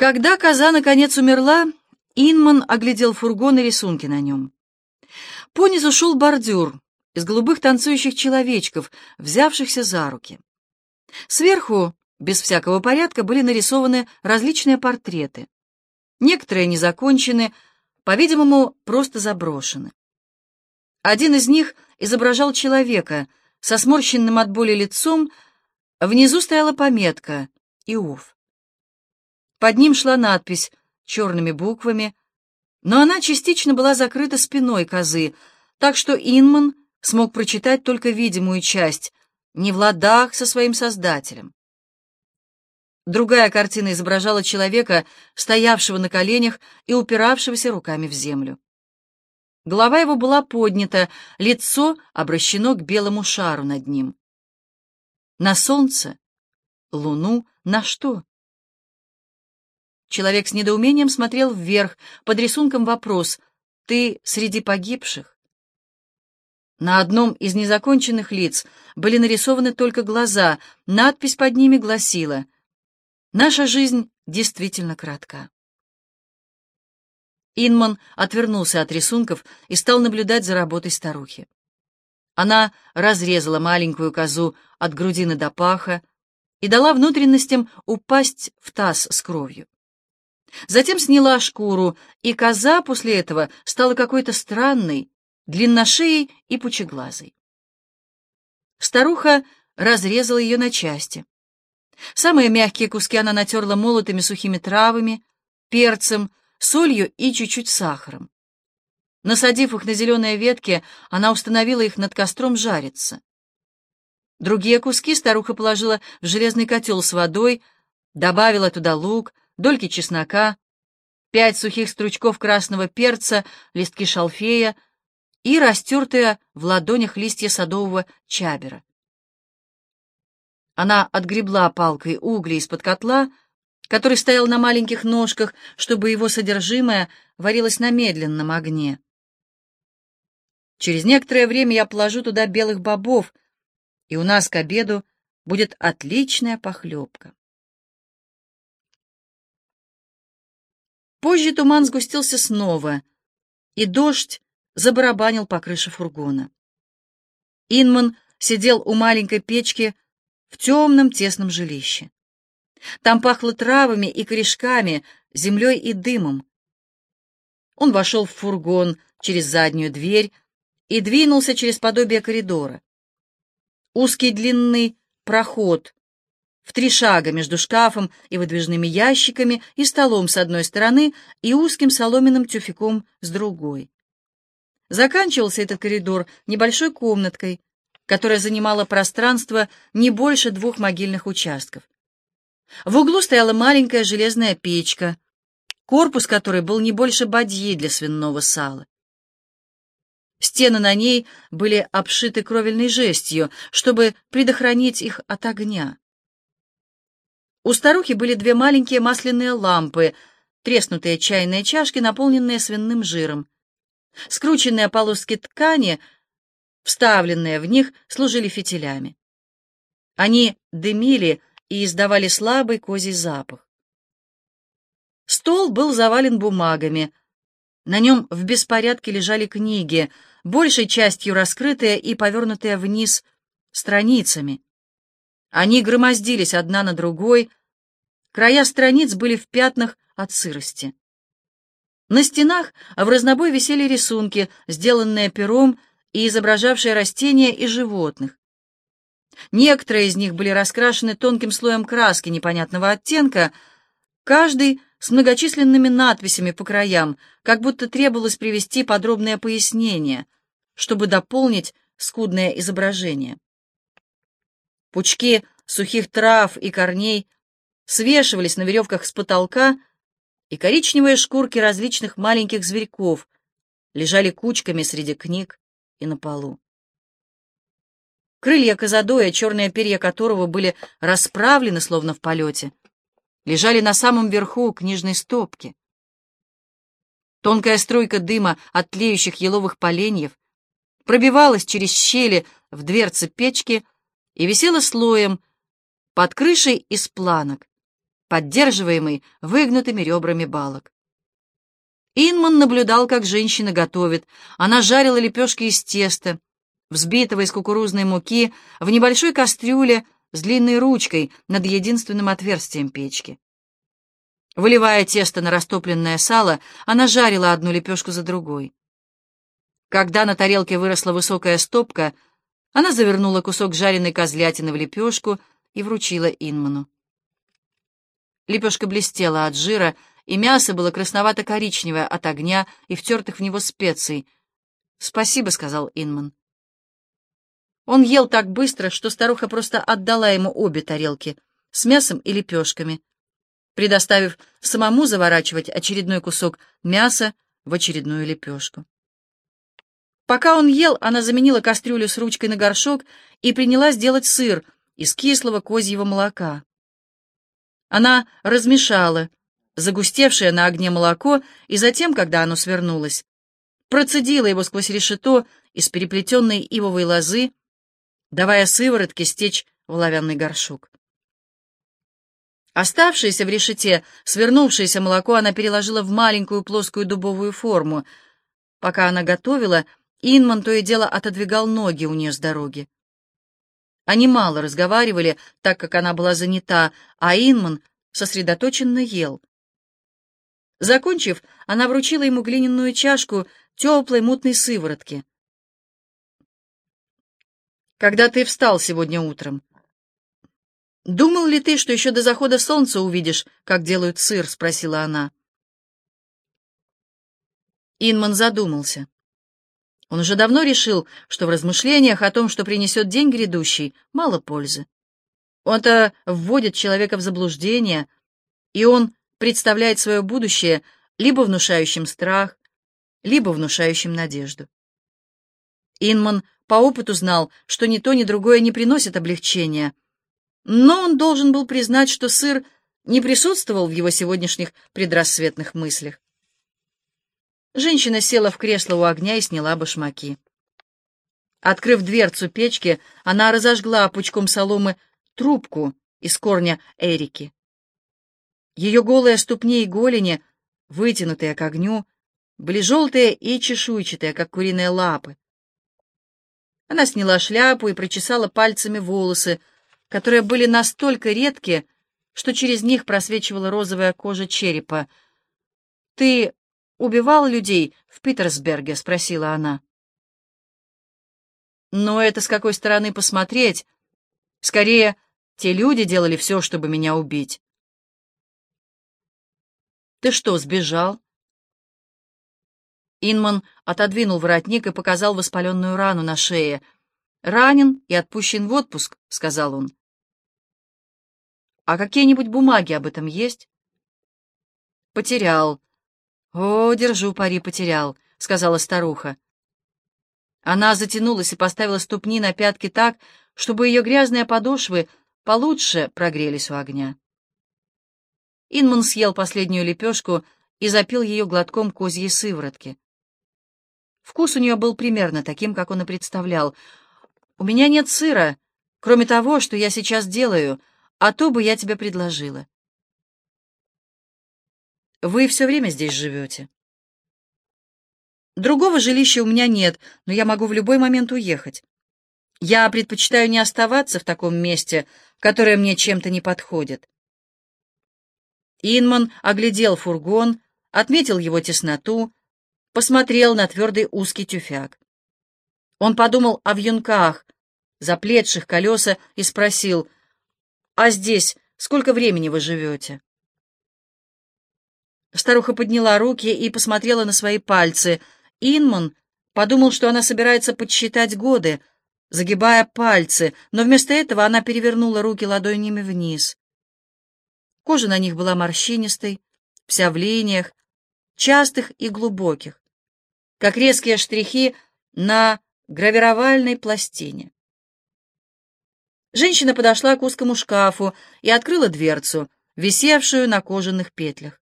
Когда коза наконец умерла, Инман оглядел фургон и рисунки на нем. Понизу шел бордюр из голубых танцующих человечков, взявшихся за руки. Сверху, без всякого порядка, были нарисованы различные портреты. Некоторые не закончены, по-видимому, просто заброшены. Один из них изображал человека со сморщенным от боли лицом, внизу стояла пометка «Иов». Под ним шла надпись черными буквами, но она частично была закрыта спиной козы, так что Инман смог прочитать только видимую часть, не в ладах со своим создателем. Другая картина изображала человека, стоявшего на коленях и упиравшегося руками в землю. Голова его была поднята, лицо обращено к белому шару над ним. На солнце? Луну? На что? Человек с недоумением смотрел вверх, под рисунком вопрос «Ты среди погибших?» На одном из незаконченных лиц были нарисованы только глаза, надпись под ними гласила «Наша жизнь действительно кратка». Инман отвернулся от рисунков и стал наблюдать за работой старухи. Она разрезала маленькую козу от грудины до паха и дала внутренностям упасть в таз с кровью. Затем сняла шкуру, и коза после этого стала какой-то странной, длинношеей и пучеглазой. Старуха разрезала ее на части. Самые мягкие куски она натерла молотыми сухими травами, перцем, солью и чуть-чуть сахаром. Насадив их на зеленые ветки, она установила их над костром жариться. Другие куски старуха положила в железный котел с водой, добавила туда лук, дольки чеснока, пять сухих стручков красного перца, листки шалфея и растертые в ладонях листья садового чабера. Она отгребла палкой угли из-под котла, который стоял на маленьких ножках, чтобы его содержимое варилось на медленном огне. Через некоторое время я положу туда белых бобов, и у нас к обеду будет отличная похлебка. Позже туман сгустился снова, и дождь забарабанил по крыше фургона. Инман сидел у маленькой печки в темном тесном жилище. Там пахло травами и корешками, землей и дымом. Он вошел в фургон через заднюю дверь и двинулся через подобие коридора. Узкий длинный проход в три шага между шкафом и выдвижными ящиками и столом с одной стороны и узким соломенным тюфяком с другой. Заканчивался этот коридор небольшой комнаткой, которая занимала пространство не больше двух могильных участков. В углу стояла маленькая железная печка, корпус которой был не больше бадьи для свиного сала. Стены на ней были обшиты кровельной жестью, чтобы предохранить их от огня. У старухи были две маленькие масляные лампы, треснутые чайные чашки, наполненные свиным жиром. Скрученные полоски ткани, вставленные в них, служили фитилями. Они дымили и издавали слабый козий запах. Стол был завален бумагами. На нем в беспорядке лежали книги, большей частью раскрытые и повернутые вниз страницами. Они громоздились одна на другой, края страниц были в пятнах от сырости. На стенах в разнобой висели рисунки, сделанные пером и изображавшие растения и животных. Некоторые из них были раскрашены тонким слоем краски непонятного оттенка, каждый с многочисленными надписями по краям, как будто требовалось привести подробное пояснение, чтобы дополнить скудное изображение. Пучки сухих трав и корней свешивались на веревках с потолка, и коричневые шкурки различных маленьких зверьков лежали кучками среди книг и на полу. Крылья козадоя, черные перья которого были расправлены, словно в полете, лежали на самом верху книжной стопки. Тонкая струйка дыма от тлеющих еловых поленьев пробивалась через щели в дверце печки и висела слоем под крышей из планок, поддерживаемый выгнутыми ребрами балок. Инман наблюдал, как женщина готовит. Она жарила лепешки из теста, взбитого из кукурузной муки, в небольшой кастрюле с длинной ручкой над единственным отверстием печки. Выливая тесто на растопленное сало, она жарила одну лепешку за другой. Когда на тарелке выросла высокая стопка, она завернула кусок жареной козлятины в лепешку и вручила Инману. Лепешка блестела от жира, и мясо было красновато-коричневое от огня и втертых в него специй. «Спасибо», — сказал Инман. Он ел так быстро, что старуха просто отдала ему обе тарелки с мясом и лепешками, предоставив самому заворачивать очередной кусок мяса в очередную лепешку. Пока он ел, она заменила кастрюлю с ручкой на горшок и принялась делать сыр из кислого козьего молока. Она размешала загустевшее на огне молоко и затем, когда оно свернулось, процедила его сквозь решето из переплетенной ивовой лозы, давая сыворотке стечь в оловянный горшок. Оставшееся в решете свернувшееся молоко она переложила в маленькую плоскую дубовую форму. Пока она готовила, Инман то и дело отодвигал ноги у нее с дороги. Они мало разговаривали, так как она была занята, а Инман сосредоточенно ел. Закончив, она вручила ему глиняную чашку теплой мутной сыворотки. «Когда ты встал сегодня утром?» «Думал ли ты, что еще до захода солнца увидишь, как делают сыр?» — спросила она. Инман задумался. Он уже давно решил, что в размышлениях о том, что принесет день грядущий, мало пользы. Он-то вводит человека в заблуждение, и он представляет свое будущее либо внушающим страх, либо внушающим надежду. Инман по опыту знал, что ни то, ни другое не приносит облегчения, но он должен был признать, что сыр не присутствовал в его сегодняшних предрассветных мыслях. Женщина села в кресло у огня и сняла башмаки. Открыв дверцу печки, она разожгла пучком соломы трубку из корня эрики. Ее голые ступни и голени, вытянутые к огню, были желтые и чешуйчатые, как куриные лапы. Она сняла шляпу и прочесала пальцами волосы, которые были настолько редкие, что через них просвечивала розовая кожа черепа. «Ты убивал людей в Питерсберге?» — спросила она. «Но это с какой стороны посмотреть? Скорее, те люди делали все, чтобы меня убить». «Ты что, сбежал?» Инман отодвинул воротник и показал воспаленную рану на шее. «Ранен и отпущен в отпуск», — сказал он. «А какие-нибудь бумаги об этом есть?» «Потерял», «О, держу пари, потерял», — сказала старуха. Она затянулась и поставила ступни на пятки так, чтобы ее грязные подошвы получше прогрелись у огня. Инман съел последнюю лепешку и запил ее глотком козьей сыворотки. Вкус у нее был примерно таким, как он и представлял. «У меня нет сыра, кроме того, что я сейчас делаю, а то бы я тебе предложила. Вы все время здесь живете? Другого жилища у меня нет, но я могу в любой момент уехать. Я предпочитаю не оставаться в таком месте, которое мне чем-то не подходит. Инман оглядел фургон, отметил его тесноту, посмотрел на твердый узкий тюфяк. Он подумал о вьюнках, заплетших колеса, и спросил, «А здесь сколько времени вы живете?» Старуха подняла руки и посмотрела на свои пальцы. Инман подумал, что она собирается подсчитать годы, загибая пальцы, но вместо этого она перевернула руки ладонями вниз. Кожа на них была морщинистой, вся в линиях, частых и глубоких, как резкие штрихи на гравировальной пластине. Женщина подошла к узкому шкафу и открыла дверцу, висевшую на кожаных петлях.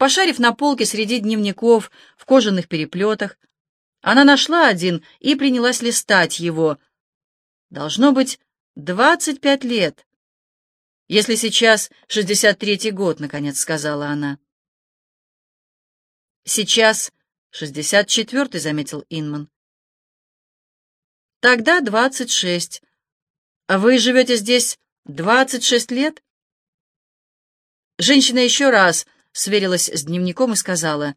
Пошарив на полке среди дневников в кожаных переплетах, она нашла один и принялась листать его. Должно быть, двадцать пять лет. Если сейчас шестьдесят третий год, — наконец сказала она. Сейчас шестьдесят четвертый, — заметил Инман. Тогда двадцать шесть. А вы живете здесь двадцать шесть лет? Женщина еще раз сверилась с дневником и сказала,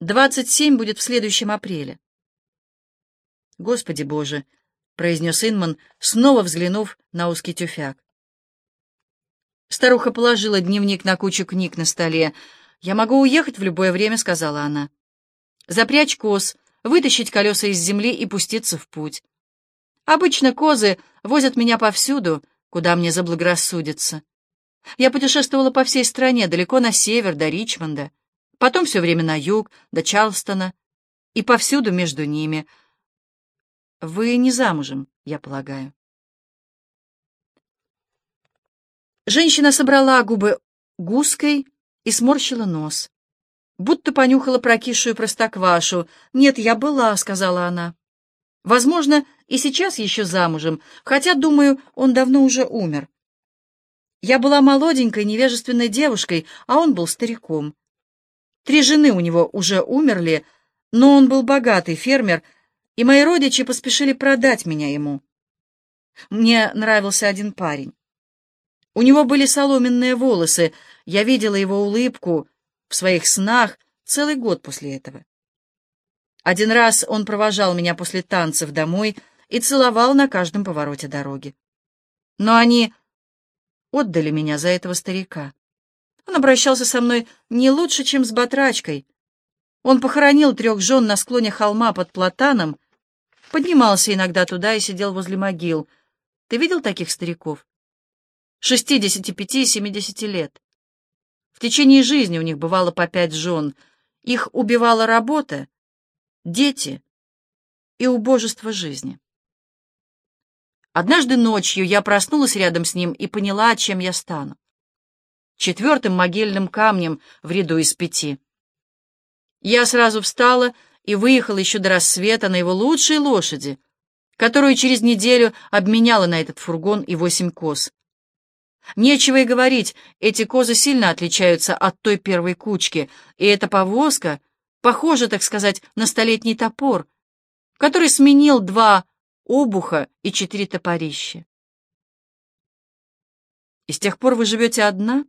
«Двадцать семь будет в следующем апреле». «Господи Боже!» — произнес Инман, снова взглянув на узкий тюфяк. Старуха положила дневник на кучу книг на столе. «Я могу уехать в любое время», — сказала она. «Запрячь коз, вытащить колеса из земли и пуститься в путь. Обычно козы возят меня повсюду, куда мне заблагорассудится. Я путешествовала по всей стране, далеко на север, до Ричмонда, потом все время на юг, до Чарлстона, и повсюду между ними. Вы не замужем, я полагаю. Женщина собрала губы гуской и сморщила нос, будто понюхала прокисшую простоквашу. «Нет, я была», — сказала она. «Возможно, и сейчас еще замужем, хотя, думаю, он давно уже умер. Я была молоденькой, невежественной девушкой, а он был стариком. Три жены у него уже умерли, но он был богатый фермер, и мои родичи поспешили продать меня ему. Мне нравился один парень. У него были соломенные волосы, я видела его улыбку в своих снах целый год после этого. Один раз он провожал меня после танцев домой и целовал на каждом повороте дороги. Но они отдали меня за этого старика. Он обращался со мной не лучше, чем с батрачкой. Он похоронил трех жен на склоне холма под платаном, поднимался иногда туда и сидел возле могил. Ты видел таких стариков? Шестидесяти пяти, семидесяти лет. В течение жизни у них бывало по пять жен. Их убивала работа, дети и убожество жизни. Однажды ночью я проснулась рядом с ним и поняла, чем я стану. Четвертым могильным камнем в ряду из пяти. Я сразу встала и выехала еще до рассвета на его лучшей лошади, которую через неделю обменяла на этот фургон и восемь коз. Нечего и говорить, эти козы сильно отличаются от той первой кучки, и эта повозка похожа, так сказать, на столетний топор, который сменил два обуха и четыре топорища. И с тех пор вы живете одна?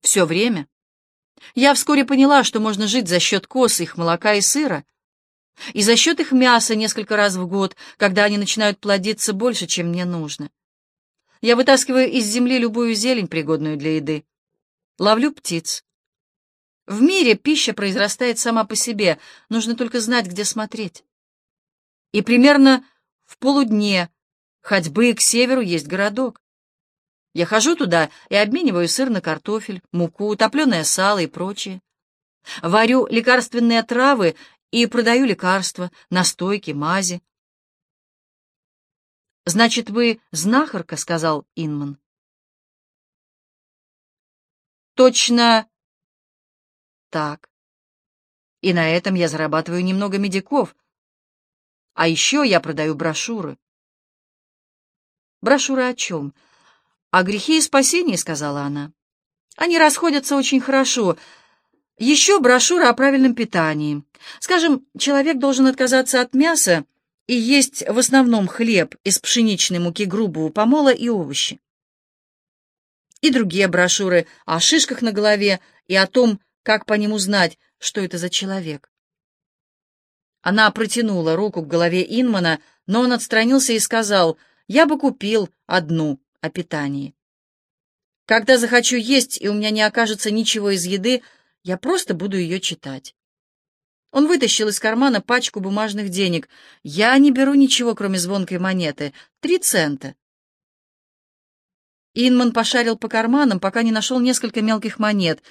Все время. Я вскоре поняла, что можно жить за счет коз, их молока и сыра, и за счет их мяса несколько раз в год, когда они начинают плодиться больше, чем мне нужно. Я вытаскиваю из земли любую зелень, пригодную для еды. Ловлю птиц. В мире пища произрастает сама по себе, нужно только знать, где смотреть и примерно в полудне ходьбы к северу есть городок. Я хожу туда и обмениваю сыр на картофель, муку, топленое сало и прочее. Варю лекарственные травы и продаю лекарства, настойки, мази. «Значит, вы знахарка?» — сказал Инман. «Точно так. И на этом я зарабатываю немного медиков, а еще я продаю брошюры. Брошюры о чем? О грехе и спасении, сказала она. Они расходятся очень хорошо. Еще брошюра о правильном питании. Скажем, человек должен отказаться от мяса и есть в основном хлеб из пшеничной муки грубого помола и овощи. И другие брошюры о шишках на голове и о том, как по ним узнать, что это за человек. Она протянула руку к голове Инмана, но он отстранился и сказал, «Я бы купил одну о питании. Когда захочу есть, и у меня не окажется ничего из еды, я просто буду ее читать». Он вытащил из кармана пачку бумажных денег. «Я не беру ничего, кроме звонкой монеты. Три цента». Инман пошарил по карманам, пока не нашел несколько мелких монет.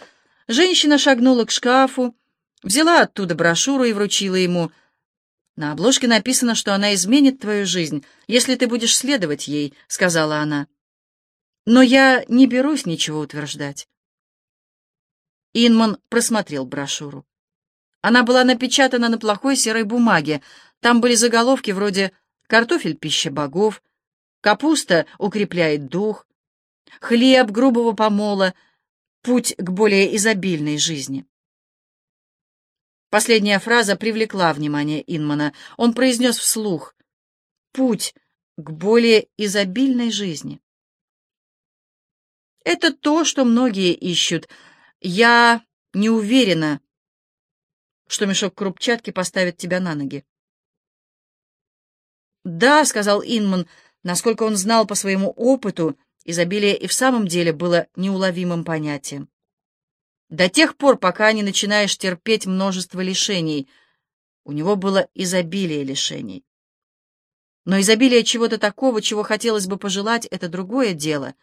Женщина шагнула к шкафу, взяла оттуда брошюру и вручила ему. «На обложке написано, что она изменит твою жизнь, если ты будешь следовать ей», — сказала она. «Но я не берусь ничего утверждать». Инман просмотрел брошюру. Она была напечатана на плохой серой бумаге. Там были заголовки вроде «Картофель — пища богов», Капуста укрепляет дух, хлеб грубого помола — путь к более изобильной жизни. Последняя фраза привлекла внимание Инмана. Он произнес вслух «Путь к более изобильной жизни». Это то, что многие ищут. Я не уверена, что мешок крупчатки поставит тебя на ноги. «Да», — сказал Инман, насколько он знал по своему опыту, изобилие и в самом деле было неуловимым понятием. До тех пор, пока не начинаешь терпеть множество лишений, у него было изобилие лишений. Но изобилие чего-то такого, чего хотелось бы пожелать, — это другое дело.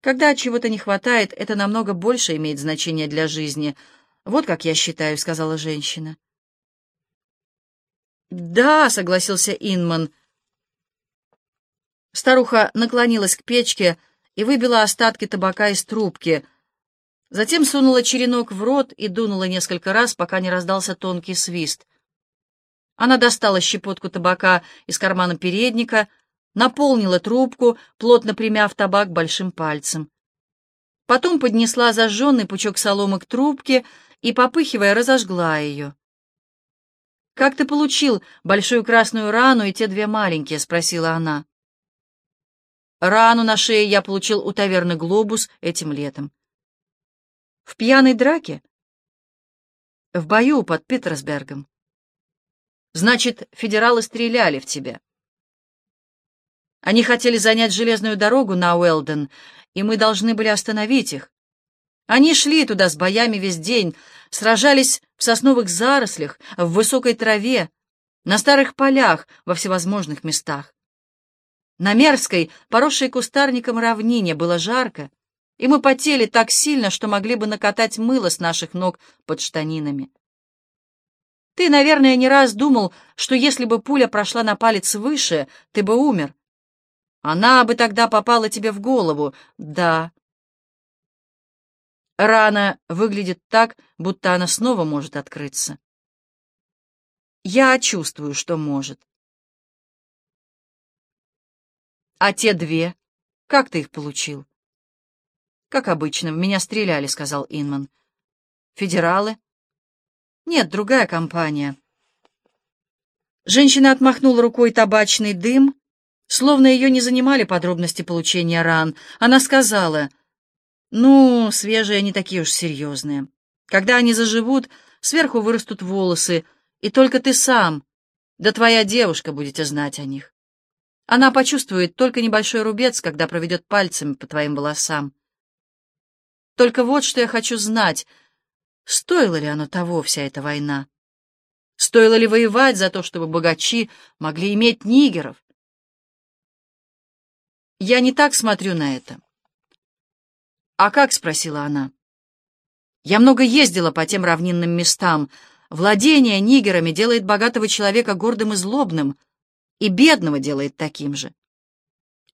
Когда чего-то не хватает, это намного больше имеет значение для жизни. Вот как я считаю, — сказала женщина. «Да», — согласился Инман. Старуха наклонилась к печке и выбила остатки табака из трубки. Затем сунула черенок в рот и дунула несколько раз, пока не раздался тонкий свист. Она достала щепотку табака из кармана передника, наполнила трубку, плотно примяв табак большим пальцем. Потом поднесла зажженный пучок соломы к трубке и, попыхивая, разожгла ее. «Как ты получил большую красную рану и те две маленькие?» — спросила она. «Рану на шее я получил у таверны «Глобус» этим летом». «В пьяной драке?» «В бою под Питерсбергом». «Значит, федералы стреляли в тебя». Они хотели занять железную дорогу на Уэлден, и мы должны были остановить их. Они шли туда с боями весь день, сражались в сосновых зарослях, в высокой траве, на старых полях, во всевозможных местах. На мерзкой, поросшей кустарником равнине было жарко, и мы потели так сильно, что могли бы накатать мыло с наших ног под штанинами. Ты, наверное, не раз думал, что если бы пуля прошла на палец выше, ты бы умер. Она бы тогда попала тебе в голову. Да, Рана выглядит так, будто она снова может открыться. Я чувствую, что может. А те две? Как ты их получил? Как обычно, в меня стреляли, сказал Инман. Федералы? Нет, другая компания. Женщина отмахнула рукой табачный дым, словно ее не занимали подробности получения ран. Она сказала — ну, свежие не такие уж серьезные. Когда они заживут, сверху вырастут волосы, и только ты сам, да твоя девушка будете знать о них. Она почувствует только небольшой рубец, когда проведет пальцами по твоим волосам. Только вот что я хочу знать, стоило ли оно того, вся эта война? Стоило ли воевать за то, чтобы богачи могли иметь нигеров? Я не так смотрю на это. «А как?» — спросила она. «Я много ездила по тем равнинным местам. Владение нигерами делает богатого человека гордым и злобным, и бедного делает таким же.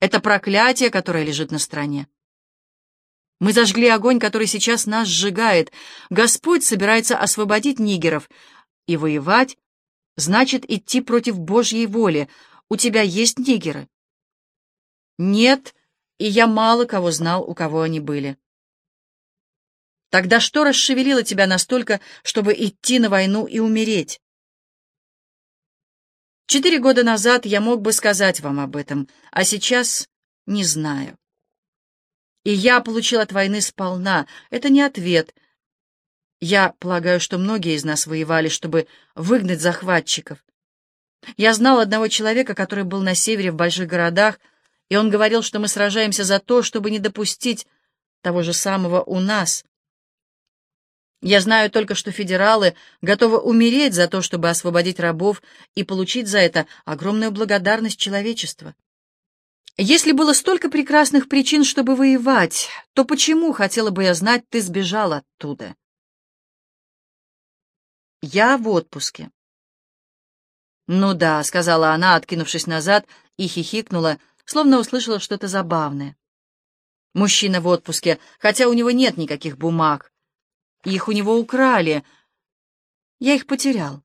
Это проклятие, которое лежит на стране. Мы зажгли огонь, который сейчас нас сжигает. Господь собирается освободить нигеров, и воевать значит идти против Божьей воли. У тебя есть нигеры?» «Нет», и я мало кого знал, у кого они были. Тогда что расшевелило тебя настолько, чтобы идти на войну и умереть? Четыре года назад я мог бы сказать вам об этом, а сейчас не знаю. И я получил от войны сполна. Это не ответ. Я полагаю, что многие из нас воевали, чтобы выгнать захватчиков. Я знал одного человека, который был на севере в больших городах, и он говорил, что мы сражаемся за то, чтобы не допустить того же самого у нас. Я знаю только, что федералы готовы умереть за то, чтобы освободить рабов и получить за это огромную благодарность человечества. Если было столько прекрасных причин, чтобы воевать, то почему, хотела бы я знать, ты сбежал оттуда? Я в отпуске. «Ну да», — сказала она, откинувшись назад, и хихикнула, словно услышала что-то забавное. Мужчина в отпуске, хотя у него нет никаких бумаг. Их у него украли. Я их потерял.